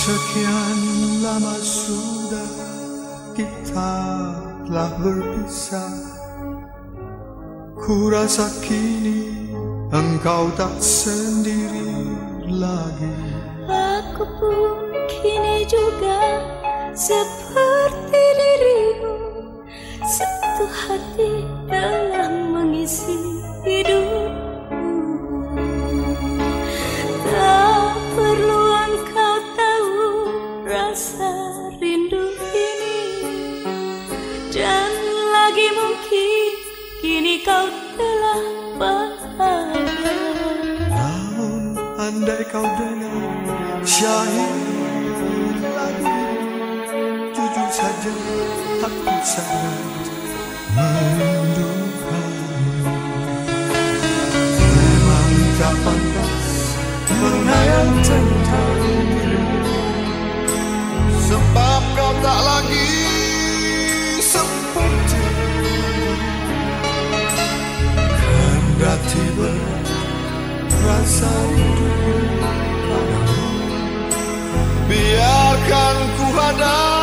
Sekian lama sudah kita telah berpisah. Ku rasa kini engkau tak sendiri lagi. Aku pun kini juga seperti dirimu. Satu hati telah mengisi hidupku kau dengar syahid lagu Jujur saja aku sangat merindukanmu Memang tak pantas mengayang tentang dirimu Sebab kau tak lagi seperti Kendati berat rasa rindu padamu. Biarkan ku hadang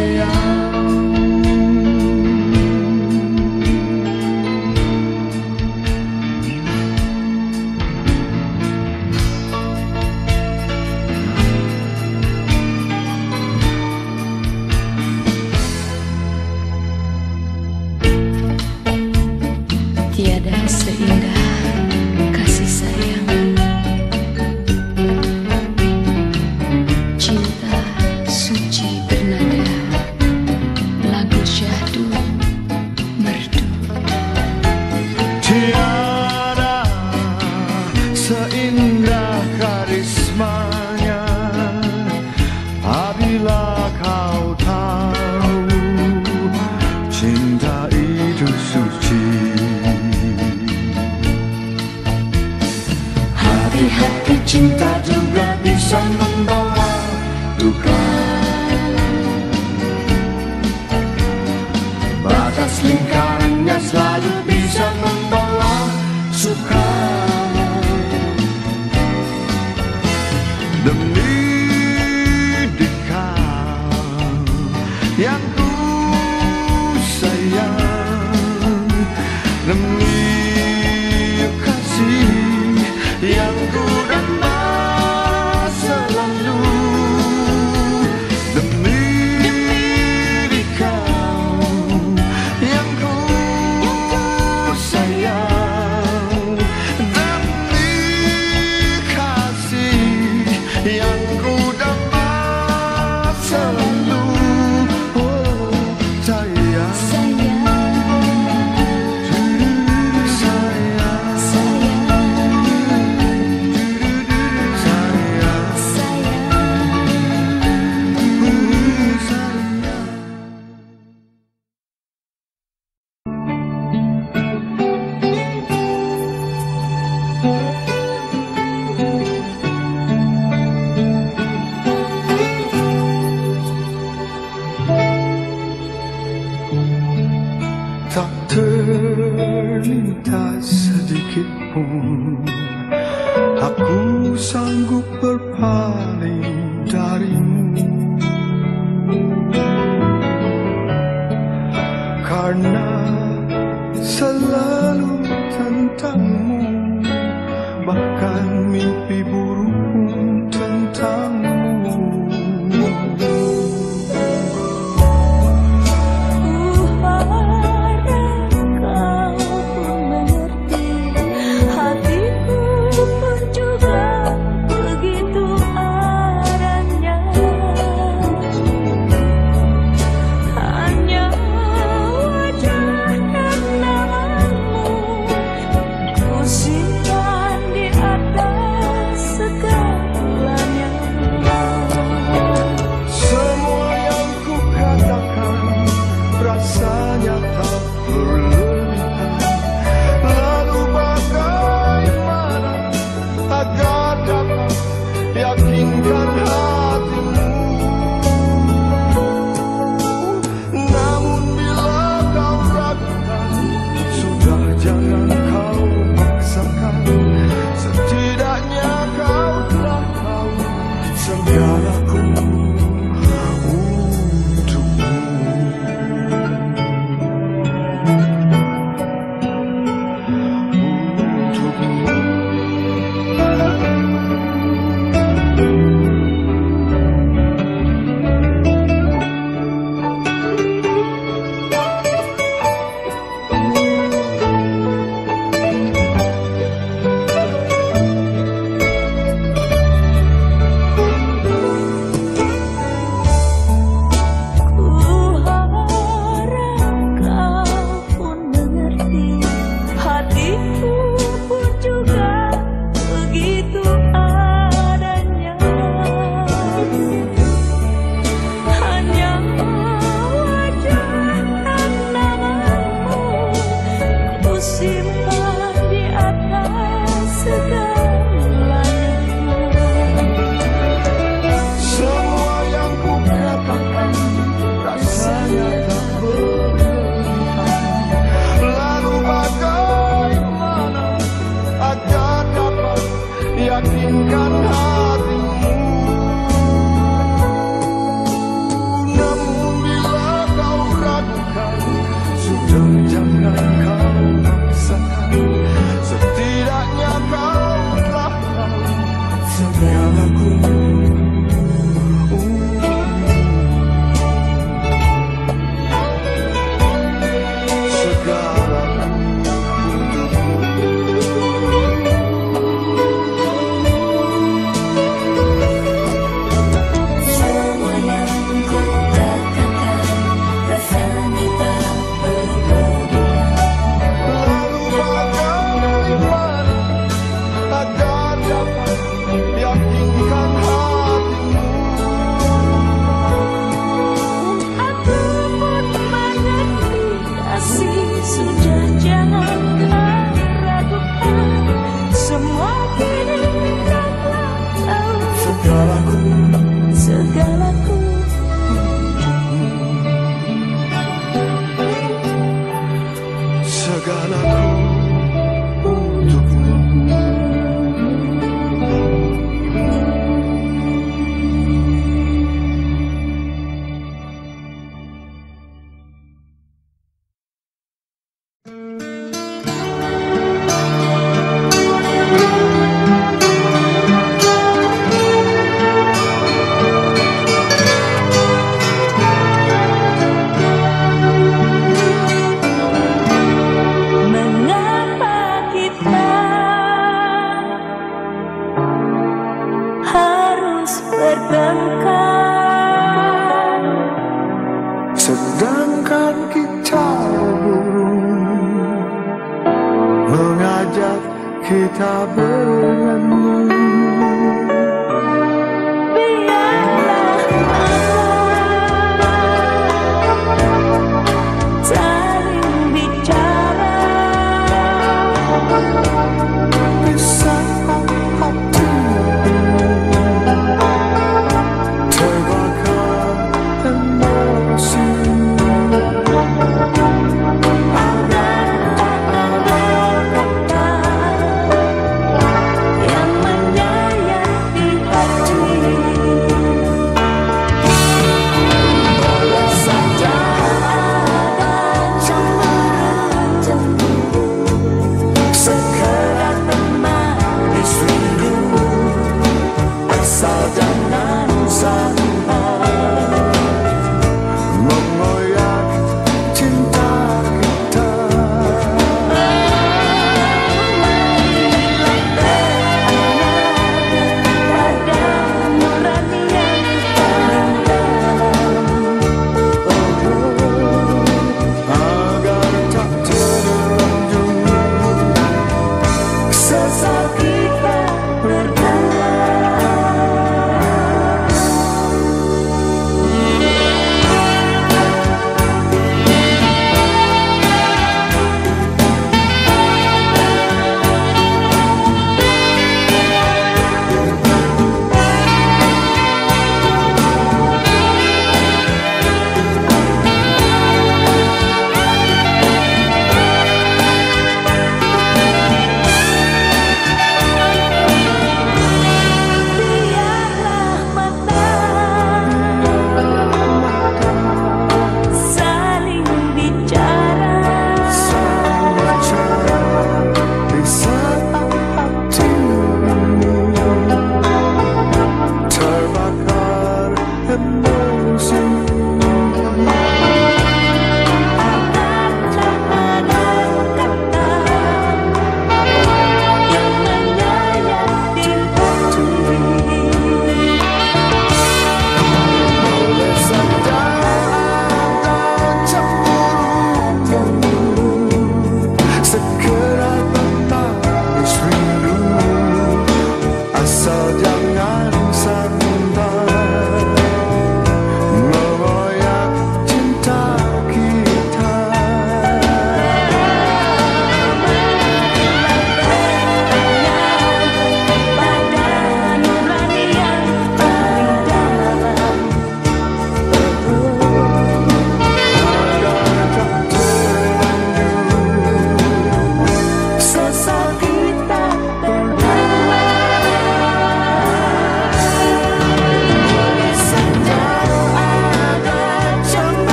Yeah.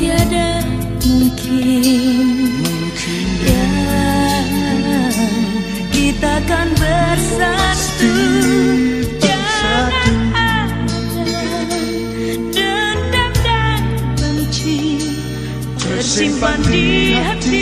tiada mungkin, mungkin kita kan bersatu. jangan ada Dendam dan benci tersimpan di hati.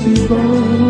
Malam tiba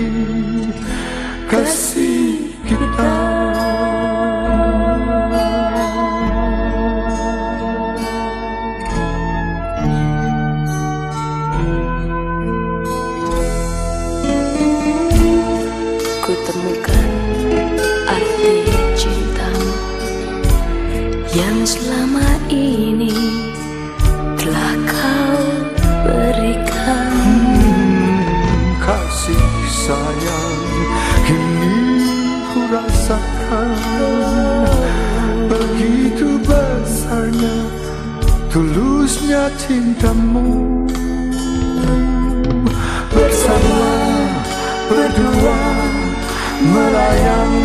you. cintamu. Bersama berdua melayang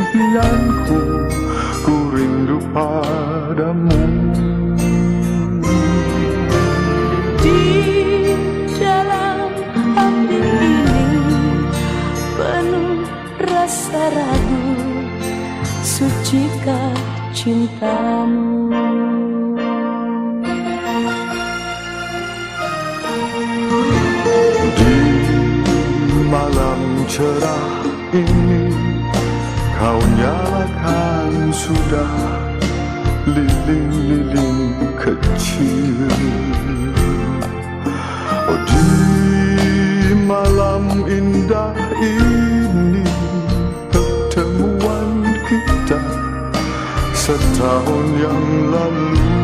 impianku Ku rindu padamu. Di dalam hati ini Penuh rasa ragu Sucikah cinta? Lilin-lilin kecil. Oh di malam indah ini Pertemuan kita Setahun yang lalu.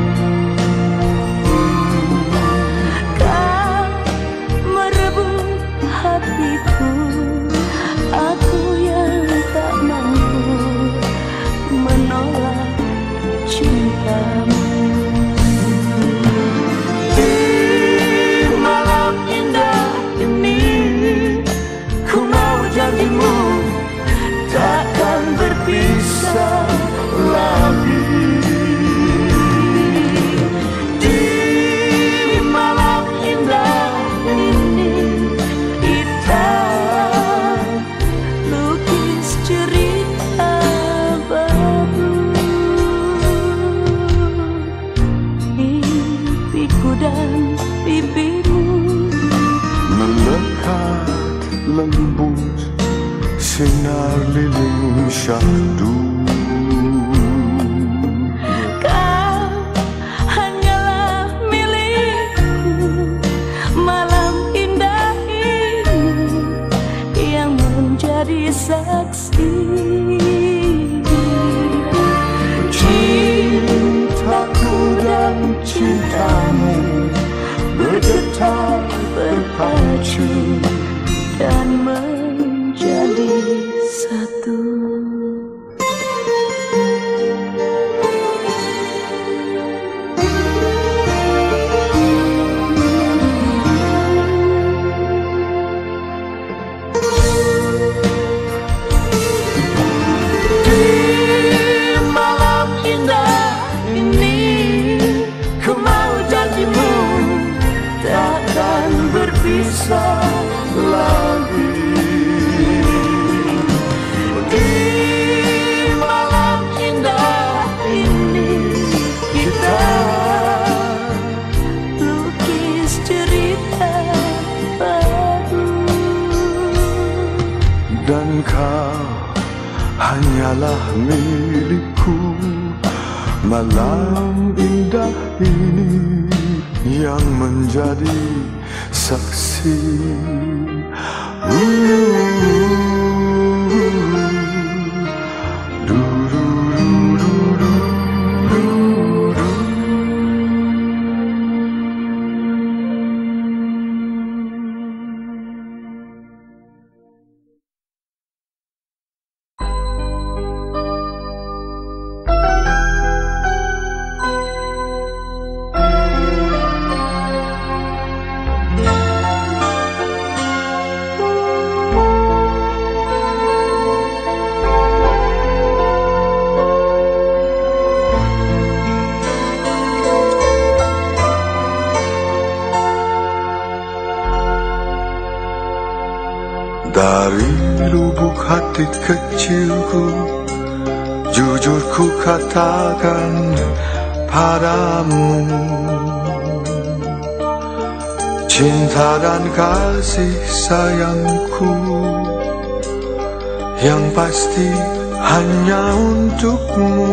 去探秘我的他们爱情 Hanyalah milikku Malam indah ini Yang menjadi saksi Ooh. kasih sayangku Yang pasti hanya untukmu.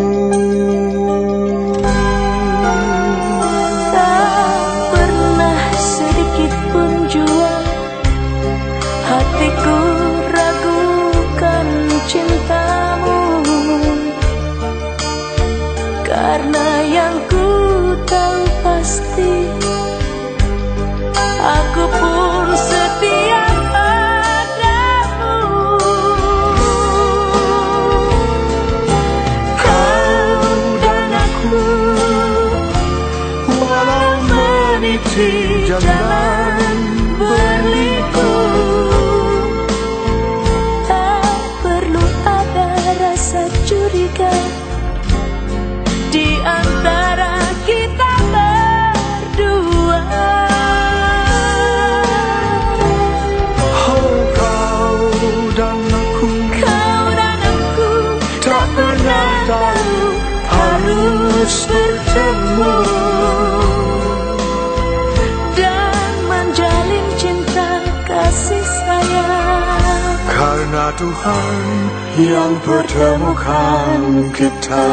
Tuhan yang pertemukan kita.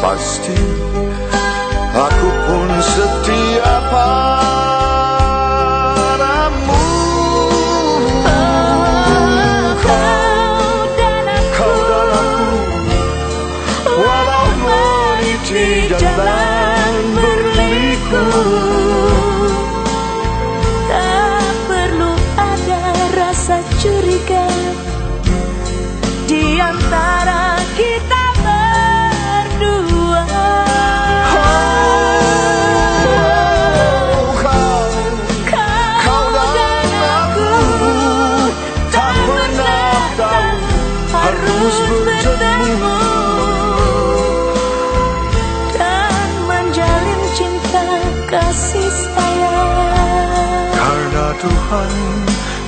pasti. Aku pun setia padamu.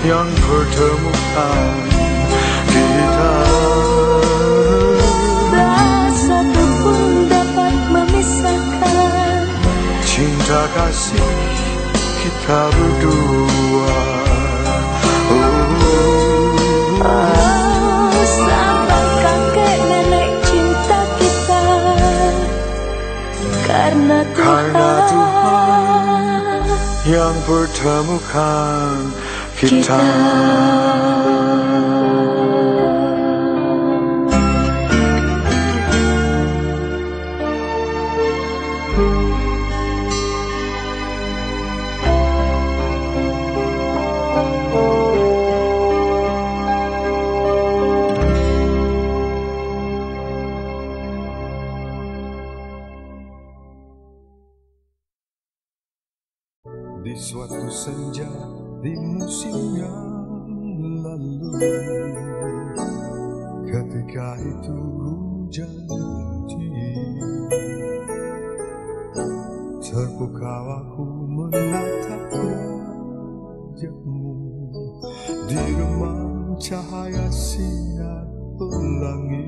Yang pertemukan kita Tak satu pun dapat memisahkan. Cinta kasih kita berdua. Oh, Oh, sampai kakek nenek cinta kita. Karena Tuhan, Karena Tuhan. Yang pertemukan 吉他。Aku menatap wajahmu Di remang cahaya sinar pelangi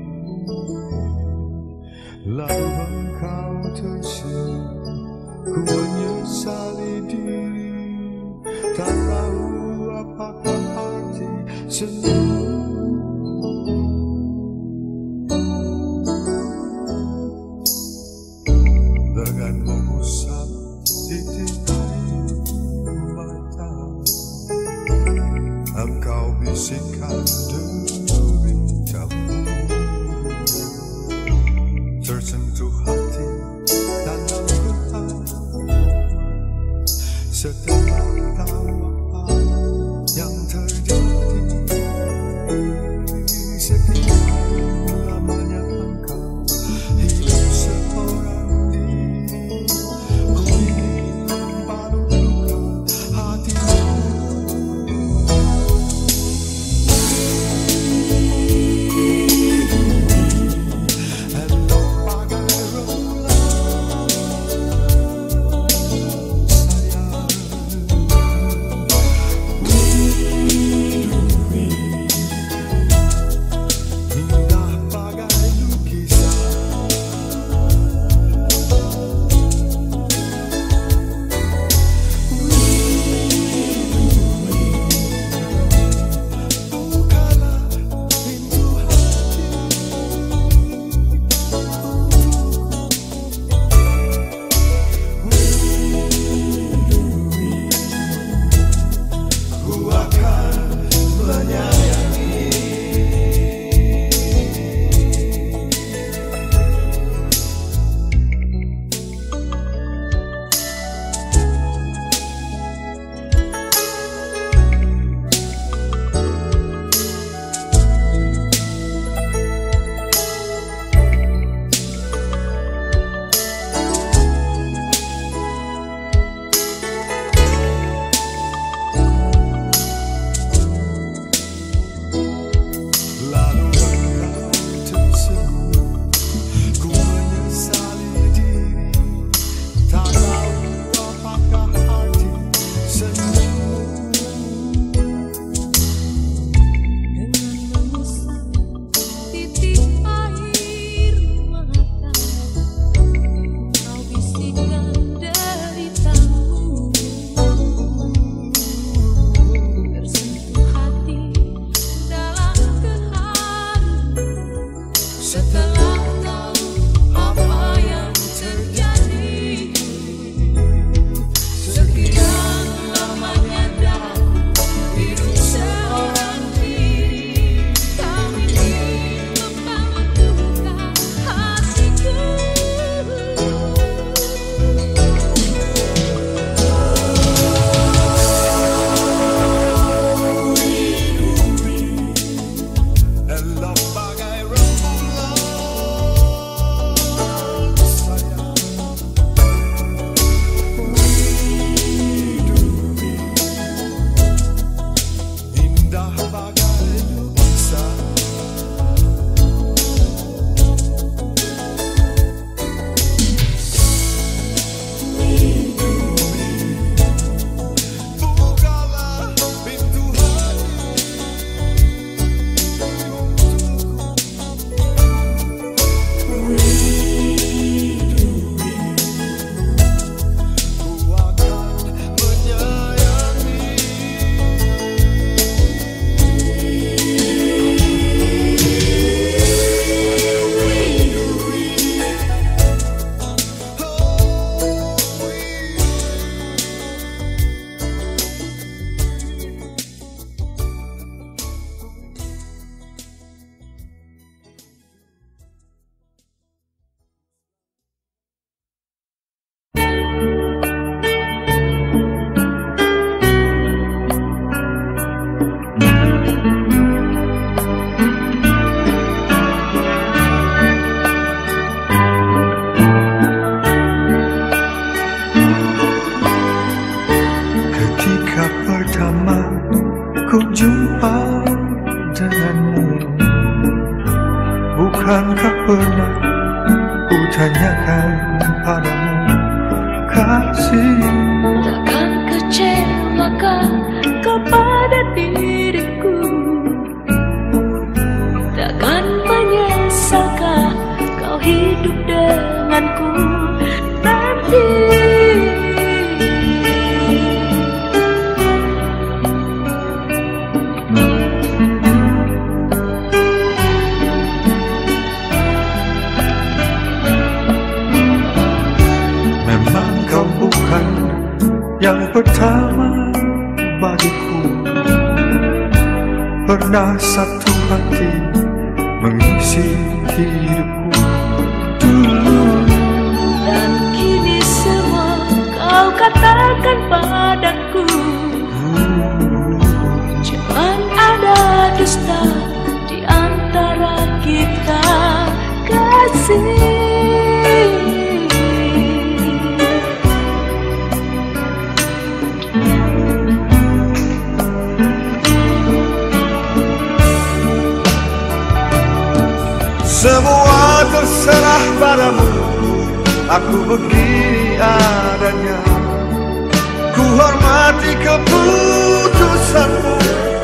menghormati keputusanmu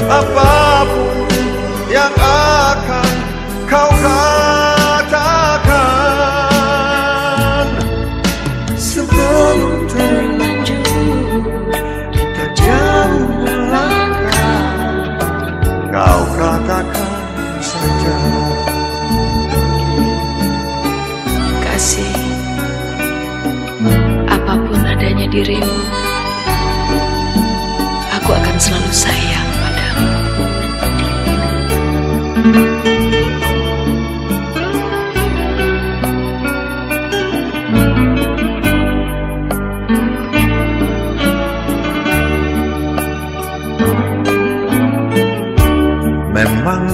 apa pun yang akan kau lakukan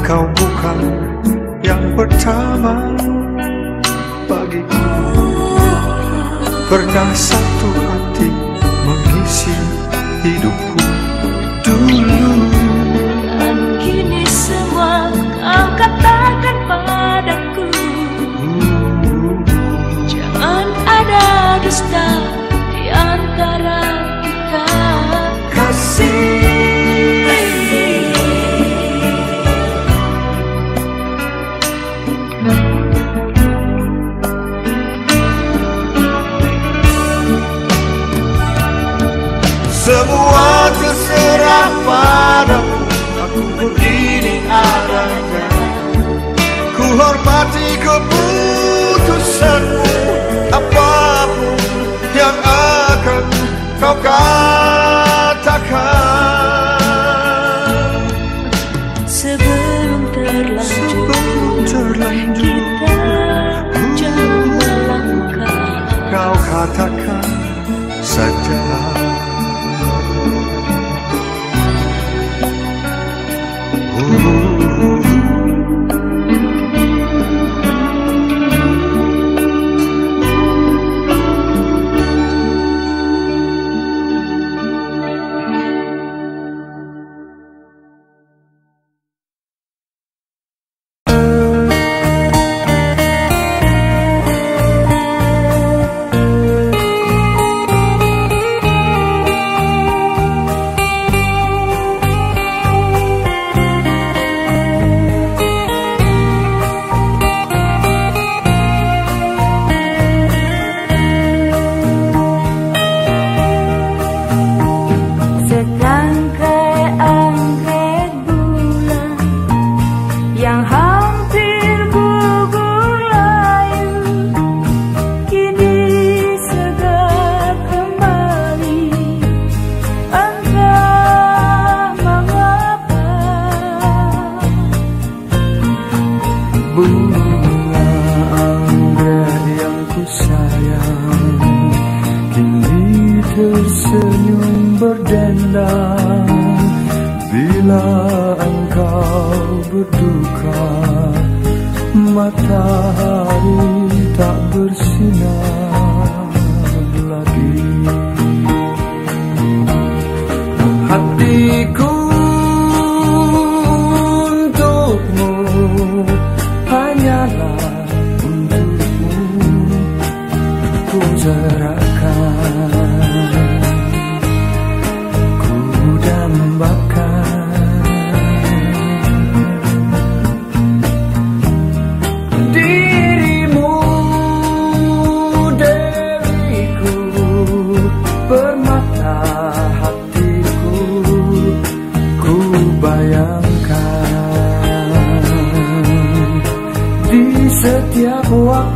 Kau bukan yang pertama bagiku. Pernah sakit Oh.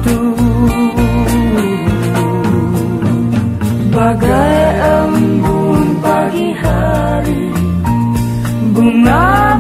Waktu. Bagai embun pagi hari Bunga-bunga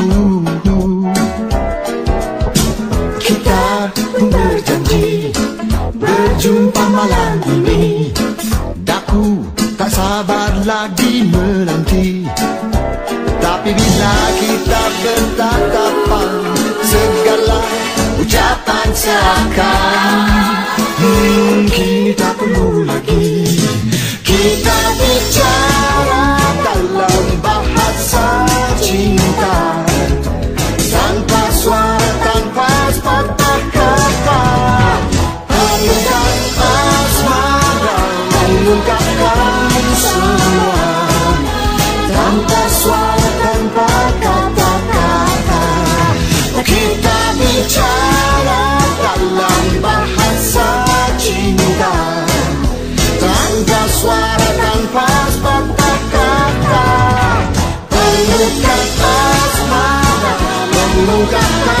hatiku Kita berjanji Berjumpa malam ini. Daku tak sabar lagi menanti. Tapi bila kita bertatapan Segala ucapan seakan nunca.